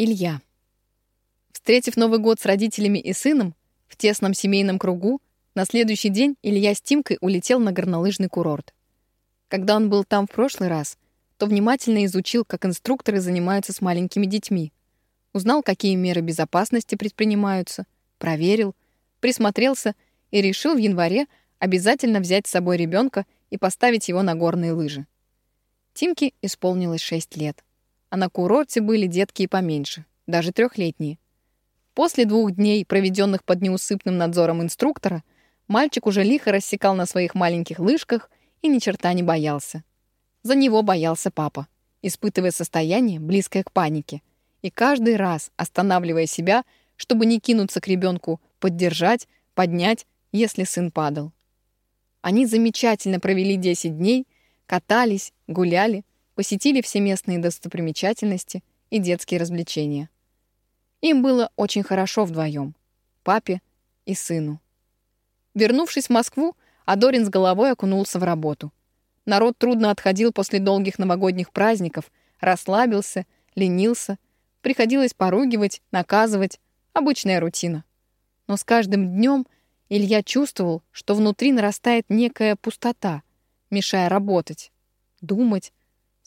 Илья. Встретив Новый год с родителями и сыном в тесном семейном кругу, на следующий день Илья с Тимкой улетел на горнолыжный курорт. Когда он был там в прошлый раз, то внимательно изучил, как инструкторы занимаются с маленькими детьми. Узнал, какие меры безопасности предпринимаются, проверил, присмотрелся и решил в январе обязательно взять с собой ребенка и поставить его на горные лыжи. Тимке исполнилось 6 лет а на курорте были детки и поменьше, даже трехлетние. После двух дней, проведенных под неусыпным надзором инструктора, мальчик уже лихо рассекал на своих маленьких лыжках и ни черта не боялся. За него боялся папа, испытывая состояние, близкое к панике, и каждый раз останавливая себя, чтобы не кинуться к ребенку, поддержать, поднять, если сын падал. Они замечательно провели 10 дней, катались, гуляли, посетили все местные достопримечательности и детские развлечения. Им было очень хорошо вдвоем, папе и сыну. Вернувшись в Москву, Адорин с головой окунулся в работу. Народ трудно отходил после долгих новогодних праздников, расслабился, ленился, приходилось поругивать, наказывать, обычная рутина. Но с каждым днем Илья чувствовал, что внутри нарастает некая пустота, мешая работать, думать,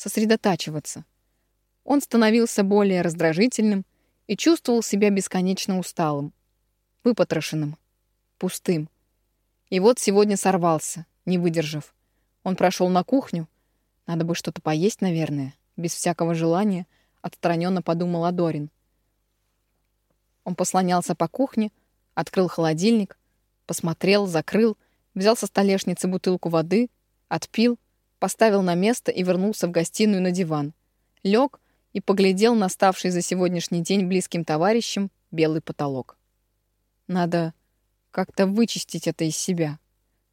сосредотачиваться. Он становился более раздражительным и чувствовал себя бесконечно усталым, выпотрошенным, пустым. И вот сегодня сорвался, не выдержав. Он прошел на кухню. Надо бы что-то поесть, наверное. Без всякого желания отстраненно подумал Адорин. Он послонялся по кухне, открыл холодильник, посмотрел, закрыл, взял со столешницы бутылку воды, отпил — поставил на место и вернулся в гостиную на диван. Лег и поглядел на ставший за сегодняшний день близким товарищем белый потолок. Надо как-то вычистить это из себя.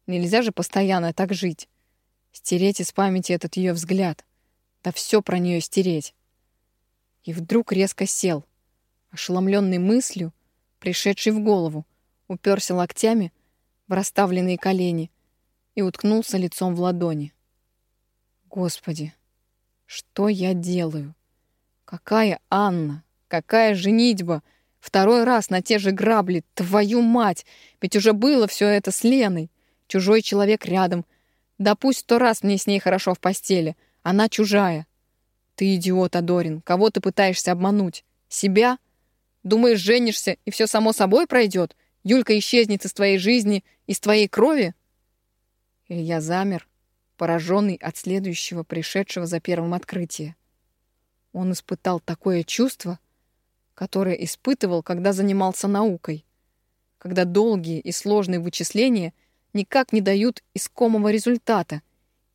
Нельзя же постоянно так жить. Стереть из памяти этот ее взгляд. Да все про нее стереть. И вдруг резко сел, ошеломленный мыслью, пришедший в голову, уперся локтями в расставленные колени и уткнулся лицом в ладони. Господи, что я делаю? Какая Анна? Какая женитьба? Второй раз на те же грабли. Твою мать! Ведь уже было все это с Леной. Чужой человек рядом. Да пусть сто раз мне с ней хорошо в постели. Она чужая. Ты идиот, Адорин. Кого ты пытаешься обмануть? Себя? Думаешь, женишься, и все само собой пройдет? Юлька исчезнет из твоей жизни, из твоей крови? Илья замер, пораженный от следующего пришедшего за первым открытия. Он испытал такое чувство, которое испытывал, когда занимался наукой, когда долгие и сложные вычисления никак не дают искомого результата,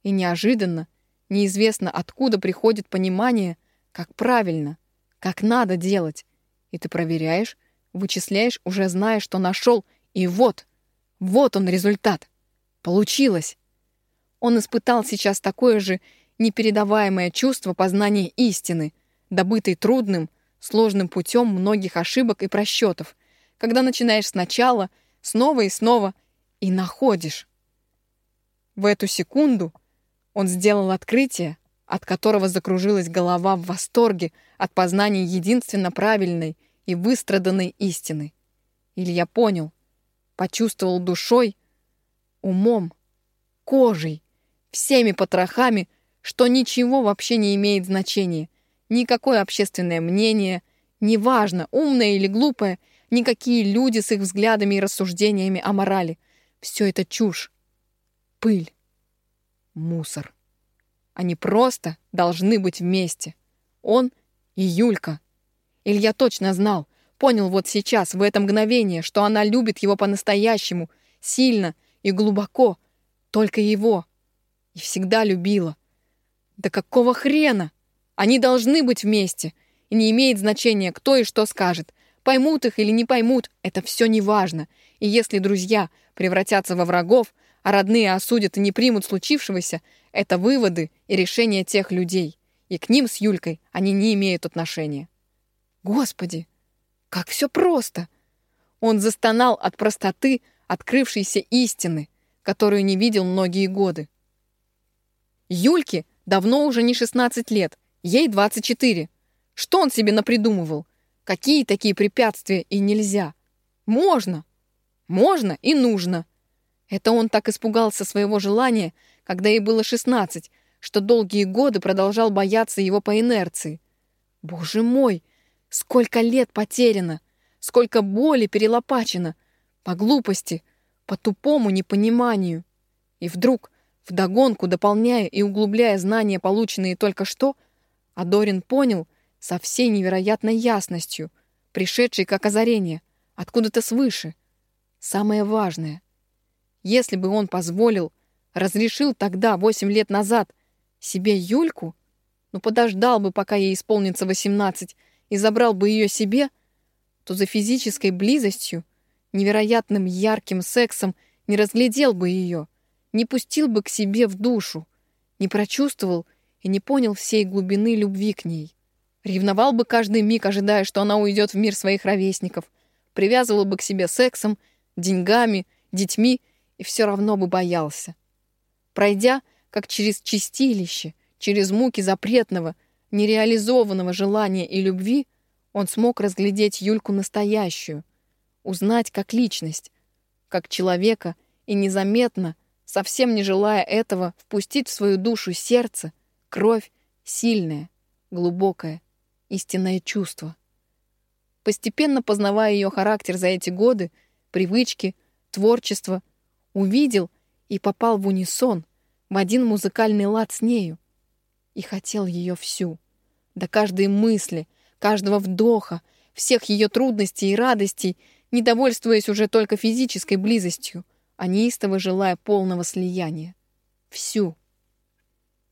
и неожиданно, неизвестно откуда приходит понимание, как правильно, как надо делать, и ты проверяешь, вычисляешь, уже зная, что нашел, и вот, вот он результат. Получилось. Он испытал сейчас такое же непередаваемое чувство познания истины, добытой трудным, сложным путем многих ошибок и просчетов, когда начинаешь сначала, снова и снова, и находишь. В эту секунду он сделал открытие, от которого закружилась голова в восторге от познания единственно правильной и выстраданной истины. Илья понял, почувствовал душой, умом, кожей, всеми потрохами, что ничего вообще не имеет значения. Никакое общественное мнение, неважно, умное или глупое, никакие люди с их взглядами и рассуждениями о морали. Все это чушь, пыль, мусор. Они просто должны быть вместе. Он и Юлька. Илья точно знал, понял вот сейчас, в это мгновение, что она любит его по-настоящему, сильно и глубоко, только его. И всегда любила. Да какого хрена? Они должны быть вместе. И не имеет значения, кто и что скажет. Поймут их или не поймут, это все не важно. И если друзья превратятся во врагов, а родные осудят и не примут случившегося, это выводы и решения тех людей. И к ним с Юлькой они не имеют отношения. Господи, как все просто! Он застонал от простоты открывшейся истины, которую не видел многие годы. Юльке давно уже не 16 лет, ей 24. Что он себе напридумывал? Какие такие препятствия и нельзя? Можно. Можно и нужно. Это он так испугался своего желания, когда ей было 16, что долгие годы продолжал бояться его по инерции. Боже мой, сколько лет потеряно, сколько боли перелопачено, по глупости, по тупому непониманию. И вдруг, вдогонку дополняя и углубляя знания, полученные только что, Адорин понял со всей невероятной ясностью, пришедшей как озарение, откуда-то свыше, самое важное. Если бы он позволил, разрешил тогда, восемь лет назад, себе Юльку, ну подождал бы, пока ей исполнится восемнадцать, и забрал бы ее себе, то за физической близостью, невероятным ярким сексом не разглядел бы ее, не пустил бы к себе в душу, не прочувствовал и не понял всей глубины любви к ней. Ревновал бы каждый миг, ожидая, что она уйдет в мир своих ровесников, привязывал бы к себе сексом, деньгами, детьми и все равно бы боялся. Пройдя, как через чистилище, через муки запретного, нереализованного желания и любви, он смог разглядеть Юльку настоящую, узнать как личность, как человека и незаметно, совсем не желая этого, впустить в свою душу сердце, кровь, сильное, глубокое, истинное чувство. Постепенно познавая ее характер за эти годы, привычки, творчество, увидел и попал в унисон, в один музыкальный лад с нею. И хотел ее всю, до каждой мысли, каждого вдоха, всех ее трудностей и радостей, не довольствуясь уже только физической близостью, а неистово желая полного слияния. Всю.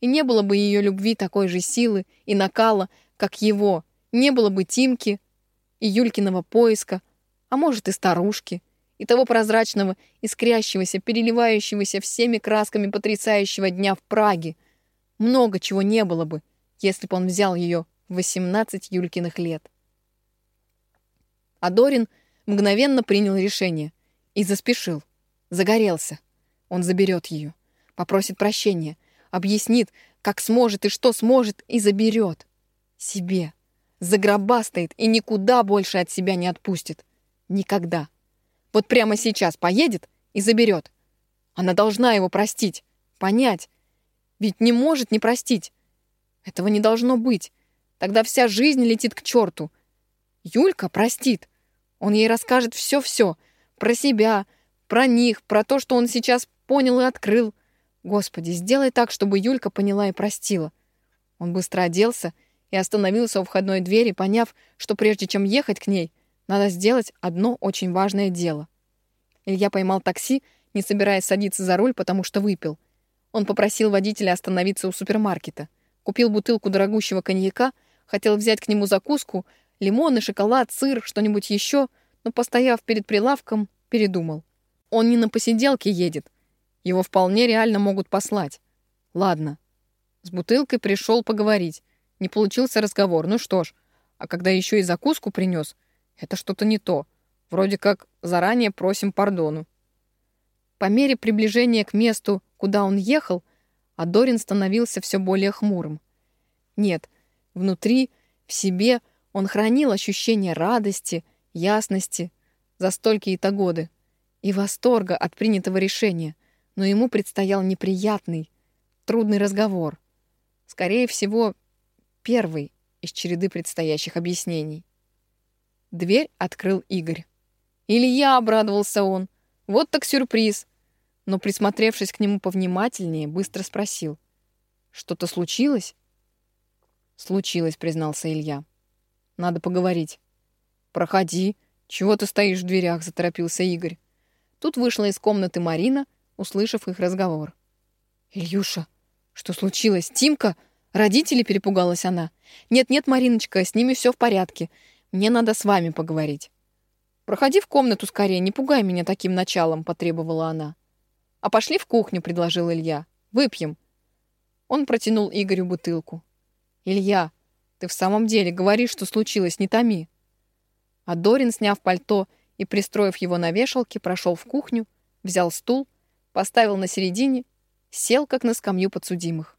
И не было бы ее любви такой же силы и накала, как его, не было бы Тимки и Юлькиного поиска, а может и старушки, и того прозрачного, искрящегося, переливающегося всеми красками потрясающего дня в Праге. Много чего не было бы, если бы он взял ее в 18 Юлькиных лет. А Дорин мгновенно принял решение и заспешил. Загорелся. Он заберет ее, попросит прощения, объяснит, как сможет и что сможет, и заберет. Себе. Загробастает и никуда больше от себя не отпустит. Никогда. Вот прямо сейчас поедет и заберет. Она должна его простить, понять. Ведь не может не простить. Этого не должно быть. Тогда вся жизнь летит к черту. Юлька простит. Он ей расскажет все-все. Про себя, про них, про то, что он сейчас понял и открыл. Господи, сделай так, чтобы Юлька поняла и простила. Он быстро оделся и остановился у входной двери, поняв, что прежде чем ехать к ней, надо сделать одно очень важное дело. Илья поймал такси, не собираясь садиться за руль, потому что выпил. Он попросил водителя остановиться у супермаркета. Купил бутылку дорогущего коньяка, хотел взять к нему закуску, лимоны, шоколад, сыр, что-нибудь еще, но, постояв перед прилавком, передумал. Он не на посиделке едет. Его вполне реально могут послать. Ладно. С бутылкой пришел поговорить. Не получился разговор. Ну что ж, а когда еще и закуску принес, это что-то не то. Вроде как заранее просим пардону. По мере приближения к месту, куда он ехал, Адорин становился все более хмурым. Нет, внутри, в себе он хранил ощущение радости, ясности за столькие-то годы и восторга от принятого решения, но ему предстоял неприятный, трудный разговор. Скорее всего, первый из череды предстоящих объяснений. Дверь открыл Игорь. «Илья!» — обрадовался он. «Вот так сюрприз!» Но, присмотревшись к нему повнимательнее, быстро спросил. «Что-то случилось?» «Случилось», — признался Илья. «Надо поговорить». «Проходи. Чего ты стоишь в дверях?» — заторопился Игорь. Тут вышла из комнаты Марина, услышав их разговор. «Ильюша, что случилось? Тимка? Родители?» — перепугалась она. «Нет-нет, Мариночка, с ними все в порядке. Мне надо с вами поговорить». «Проходи в комнату скорее, не пугай меня таким началом», — потребовала она. «А пошли в кухню», — предложил Илья. «Выпьем». Он протянул Игорю бутылку. «Илья, ты в самом деле говоришь, что случилось, не томи». А Дорин, сняв пальто и пристроив его на вешалке, прошел в кухню, взял стул, поставил на середине, сел, как на скамью подсудимых.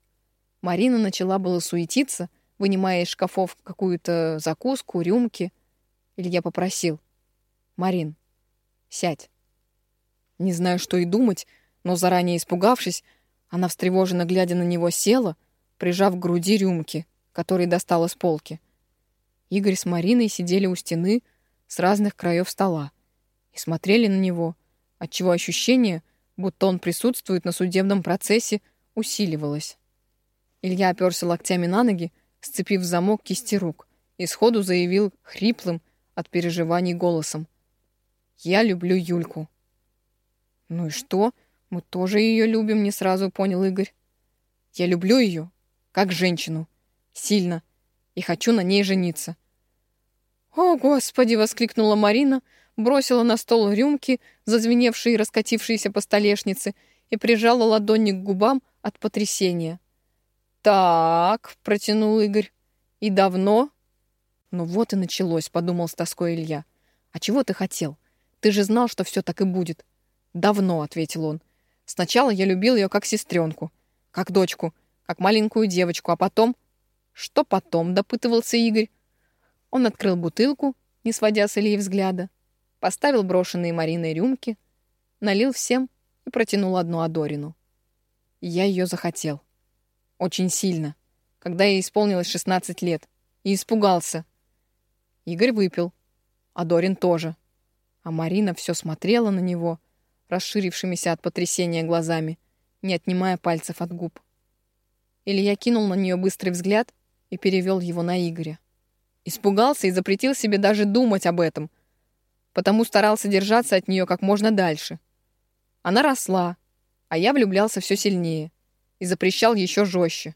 Марина начала было суетиться, вынимая из шкафов какую-то закуску, рюмки. Илья попросил. «Марин, сядь». Не знаю, что и думать, но заранее испугавшись, она, встревоженно глядя на него, села, прижав к груди рюмки, которые достала с полки. Игорь с Мариной сидели у стены с разных краев стола и смотрели на него, отчего ощущение, будто он присутствует на судебном процессе, усиливалось. Илья оперся локтями на ноги, сцепив замок кисти рук, и сходу заявил хриплым от переживаний голосом. «Я люблю Юльку». «Ну и что? Мы тоже ее любим», — не сразу понял Игорь. «Я люблю ее, как женщину, сильно, и хочу на ней жениться. «О, Господи!» — воскликнула Марина, бросила на стол рюмки, зазвеневшие и раскатившиеся по столешнице, и прижала ладони к губам от потрясения. «Так», — протянул Игорь, — «и давно?» «Ну вот и началось», — подумал с тоской Илья. «А чего ты хотел? Ты же знал, что все так и будет». «Давно», — ответил он. «Сначала я любил ее как сестренку, как дочку, как маленькую девочку, а потом...» «Что потом?» — допытывался Игорь. Он открыл бутылку, не сводя с Ильи взгляда, поставил брошенные Мариной рюмки, налил всем и протянул одну Адорину. Я ее захотел. Очень сильно, когда ей исполнилось 16 лет, и испугался. Игорь выпил, а Дорин тоже. А Марина все смотрела на него, расширившимися от потрясения глазами, не отнимая пальцев от губ. Илья кинул на нее быстрый взгляд и перевел его на Игоря. Испугался и запретил себе даже думать об этом, потому старался держаться от нее как можно дальше. Она росла, а я влюблялся все сильнее и запрещал еще жестче.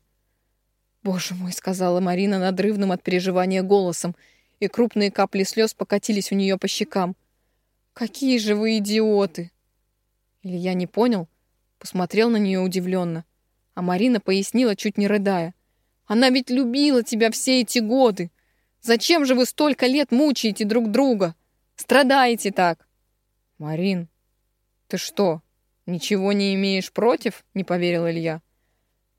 «Боже мой», — сказала Марина надрывным от переживания голосом, и крупные капли слез покатились у нее по щекам. «Какие же вы идиоты!» Илья не понял, посмотрел на нее удивленно, а Марина пояснила, чуть не рыдая. «Она ведь любила тебя все эти годы! Зачем же вы столько лет мучаете друг друга? Страдаете так?» «Марин, ты что, ничего не имеешь против?» — не поверил Илья.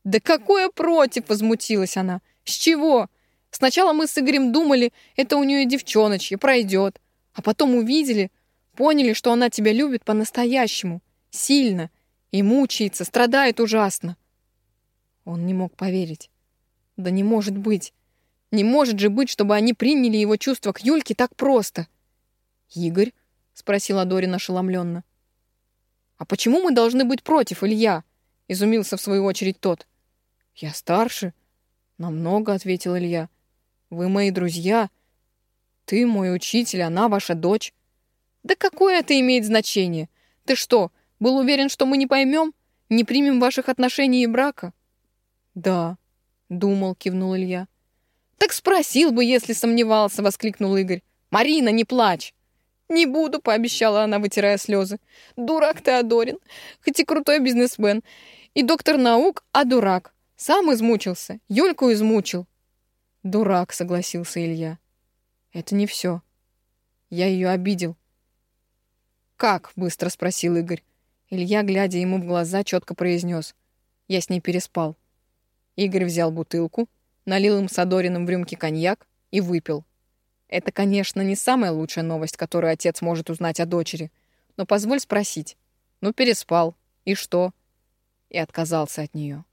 «Да какое против?» — возмутилась она. «С чего? Сначала мы с Игорем думали, это у нее девчоночье, пройдет. А потом увидели, поняли, что она тебя любит по-настоящему, сильно, и мучается, страдает ужасно». Он не мог поверить. «Да не может быть. Не может же быть, чтобы они приняли его чувства к Юльке так просто. «Игорь?» — спросила Дорин ошеломленно. «А почему мы должны быть против, Илья?» — изумился в свою очередь тот. «Я старше». «Намного», — ответил Илья. «Вы мои друзья. Ты мой учитель, она ваша дочь». «Да какое это имеет значение? Ты что, был уверен, что мы не поймем? Не примем ваших отношений и брака?» «Да», — думал, кивнул Илья. «Так спросил бы, если сомневался», — воскликнул Игорь. «Марина, не плачь!» «Не буду», — пообещала она, вытирая слезы. «Дурак ты, Адорин, хоть и крутой бизнесмен. И доктор наук, а дурак. Сам измучился, Юльку измучил». «Дурак», — согласился Илья. «Это не все. Я ее обидел». «Как?» — быстро спросил Игорь. Илья, глядя ему в глаза, четко произнес. «Я с ней переспал». Игорь взял бутылку, налил им с Адориным в рюмки коньяк и выпил. Это, конечно, не самая лучшая новость, которую отец может узнать о дочери, но позволь спросить. Ну, переспал. И что? И отказался от нее.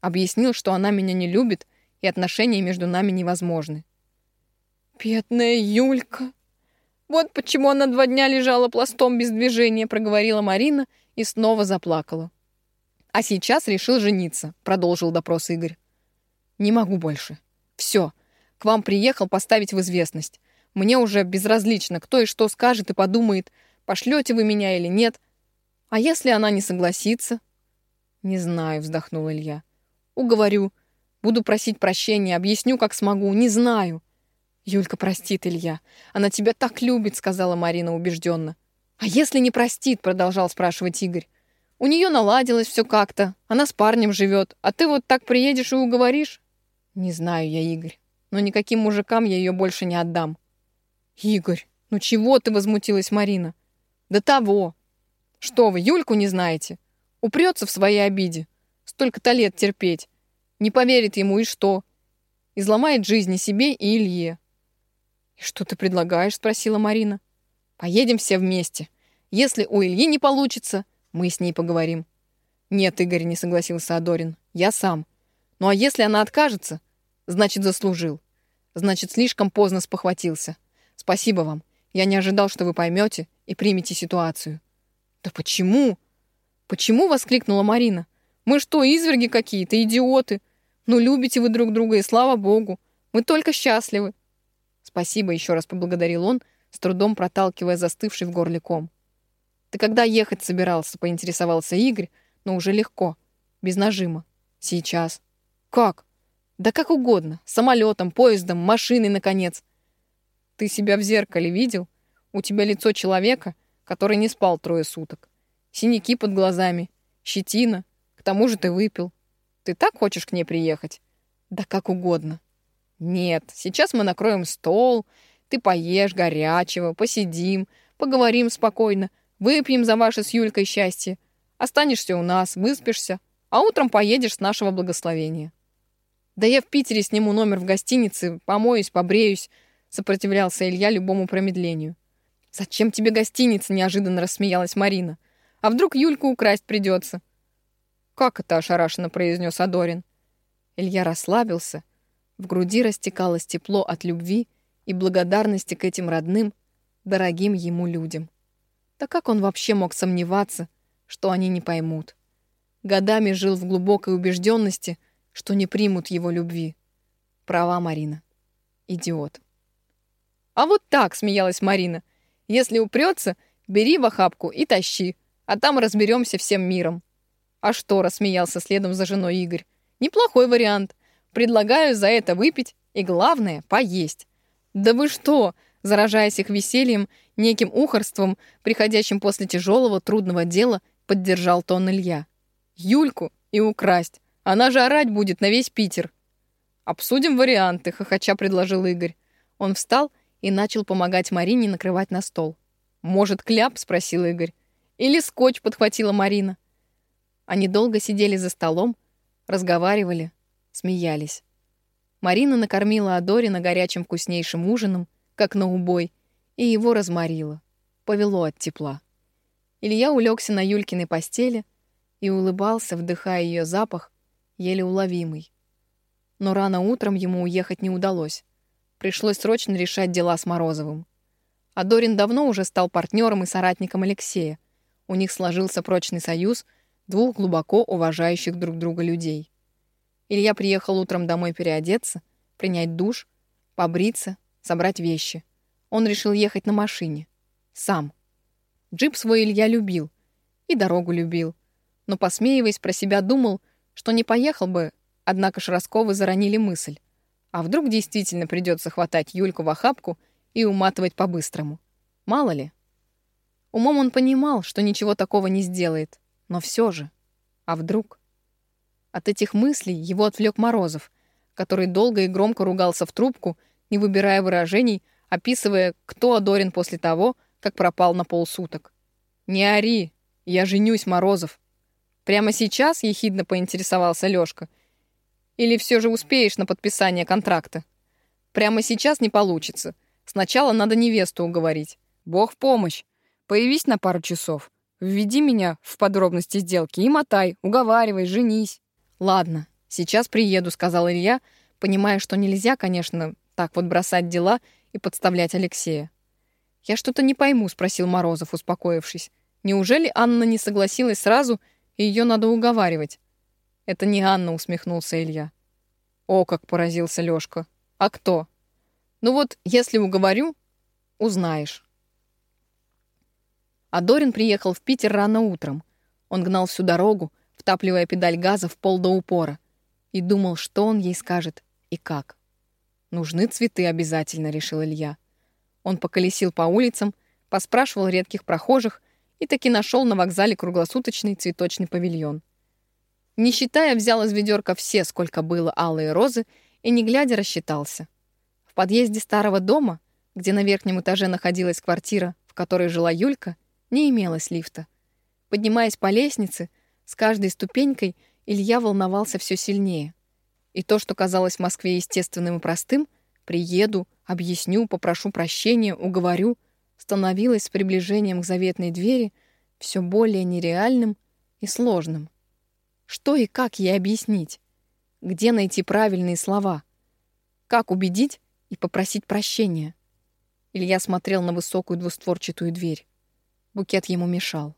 Объяснил, что она меня не любит, и отношения между нами невозможны. «Бедная Юлька! Вот почему она два дня лежала пластом без движения», проговорила Марина и снова заплакала. «А сейчас решил жениться», — продолжил допрос Игорь. Не могу больше. Все. К вам приехал поставить в известность. Мне уже безразлично, кто и что скажет и подумает, пошлете вы меня или нет. А если она не согласится? Не знаю, вздохнул Илья. Уговорю. Буду просить прощения, объясню, как смогу. Не знаю. Юлька простит, Илья. Она тебя так любит, сказала Марина убежденно. А если не простит, продолжал спрашивать Игорь. У нее наладилось все как-то. Она с парнем живет. А ты вот так приедешь и уговоришь? Не знаю я, Игорь, но никаким мужикам я ее больше не отдам. Игорь, ну чего ты возмутилась Марина? Да того. Что вы, Юльку не знаете? Упрется в своей обиде. Столько-то лет терпеть. Не поверит ему и что? Изломает жизни себе и Илье. И «Что ты предлагаешь?» — спросила Марина. «Поедем все вместе. Если у Ильи не получится, мы с ней поговорим». «Нет, Игорь», — не согласился Адорин. «Я сам. Ну а если она откажется, значит, заслужил. Значит, слишком поздно спохватился. Спасибо вам. Я не ожидал, что вы поймете и примете ситуацию». «Да почему?» «Почему?» — воскликнула Марина. «Мы что, изверги какие-то, идиоты? Ну, любите вы друг друга, и слава богу. Мы только счастливы». «Спасибо», — еще раз поблагодарил он, с трудом проталкивая застывший в горле ком. «Ты когда ехать собирался?» — поинтересовался Игорь, но уже легко, без нажима. «Сейчас». «Как?» «Да как угодно. Самолетом, поездом, машиной, наконец». «Ты себя в зеркале видел? У тебя лицо человека, который не спал трое суток. Синяки под глазами, щетина. К тому же ты выпил. Ты так хочешь к ней приехать?» «Да как угодно». «Нет, сейчас мы накроем стол, ты поешь горячего, посидим, поговорим спокойно, выпьем за ваше с Юлькой счастье. Останешься у нас, выспишься, а утром поедешь с нашего благословения». «Да я в Питере сниму номер в гостинице, помоюсь, побреюсь», — сопротивлялся Илья любому промедлению. «Зачем тебе гостиница?» — неожиданно рассмеялась Марина. «А вдруг Юльку украсть придется?» «Как это?» — ошарашенно произнес Адорин. Илья расслабился. В груди растекалось тепло от любви и благодарности к этим родным, дорогим ему людям. Да как он вообще мог сомневаться, что они не поймут? Годами жил в глубокой убежденности, что не примут его любви. Права Марина. Идиот. «А вот так!» — смеялась Марина. «Если упрется, бери в охапку и тащи, а там разберемся всем миром». «А что?» — рассмеялся следом за женой Игорь. «Неплохой вариант. Предлагаю за это выпить и, главное, поесть». «Да вы что?» — заражаясь их весельем, неким ухорством, приходящим после тяжелого, трудного дела, поддержал тон Илья. «Юльку и украсть. Она же орать будет на весь Питер. Обсудим варианты, хохоча предложил Игорь. Он встал и начал помогать Марине накрывать на стол. Может, кляп? спросил Игорь. Или скотч, подхватила Марина. Они долго сидели за столом, разговаривали, смеялись. Марина накормила Адорина горячим вкуснейшим ужином, как на убой, и его разморила. Повело от тепла. Илья улегся на Юлькиной постели и улыбался, вдыхая ее запах, еле уловимый. Но рано утром ему уехать не удалось. Пришлось срочно решать дела с Морозовым. А Дорин давно уже стал партнером и соратником Алексея. У них сложился прочный союз двух глубоко уважающих друг друга людей. Илья приехал утром домой переодеться, принять душ, побриться, собрать вещи. Он решил ехать на машине. Сам. Джип свой Илья любил. И дорогу любил. Но, посмеиваясь про себя, думал, что не поехал бы, однако Шросковы заронили мысль. А вдруг действительно придется хватать Юльку в охапку и уматывать по-быстрому? Мало ли. Умом он понимал, что ничего такого не сделает. Но все же. А вдруг? От этих мыслей его отвлек Морозов, который долго и громко ругался в трубку, не выбирая выражений, описывая, кто Адорин после того, как пропал на полсуток. «Не ори! Я женюсь, Морозов!» Прямо сейчас ехидно поинтересовался Лёшка. Или все же успеешь на подписание контракта? Прямо сейчас не получится. Сначала надо невесту уговорить. Бог в помощь. Появись на пару часов. Введи меня в подробности сделки и мотай, уговаривай, женись. Ладно, сейчас приеду, сказал Илья, понимая, что нельзя, конечно, так вот бросать дела и подставлять Алексея. Я что-то не пойму, спросил Морозов, успокоившись. Неужели Анна не согласилась сразу ее надо уговаривать. Это не Анна, усмехнулся Илья. О, как поразился Лёшка. А кто? Ну вот, если уговорю, узнаешь. А Дорин приехал в Питер рано утром. Он гнал всю дорогу, втапливая педаль газа в пол до упора, и думал, что он ей скажет и как. «Нужны цветы обязательно», — решил Илья. Он поколесил по улицам, поспрашивал редких прохожих, и таки нашел на вокзале круглосуточный цветочный павильон. Не считая, взял из ведерка все, сколько было алые розы, и, не глядя, рассчитался. В подъезде старого дома, где на верхнем этаже находилась квартира, в которой жила Юлька, не имелось лифта. Поднимаясь по лестнице, с каждой ступенькой Илья волновался все сильнее. И то, что казалось в Москве естественным и простым, Приеду, объясню, попрошу прощения, уговорю, становилось с приближением к заветной двери все более нереальным и сложным. Что и как ей объяснить? Где найти правильные слова? Как убедить и попросить прощения? Илья смотрел на высокую двустворчатую дверь. Букет ему мешал.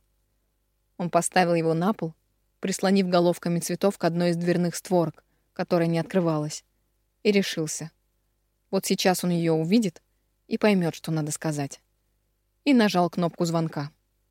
Он поставил его на пол, прислонив головками цветов к одной из дверных створок, которая не открывалась, и решился. Вот сейчас он ее увидит и поймет, что надо сказать. И нажал кнопку звонка.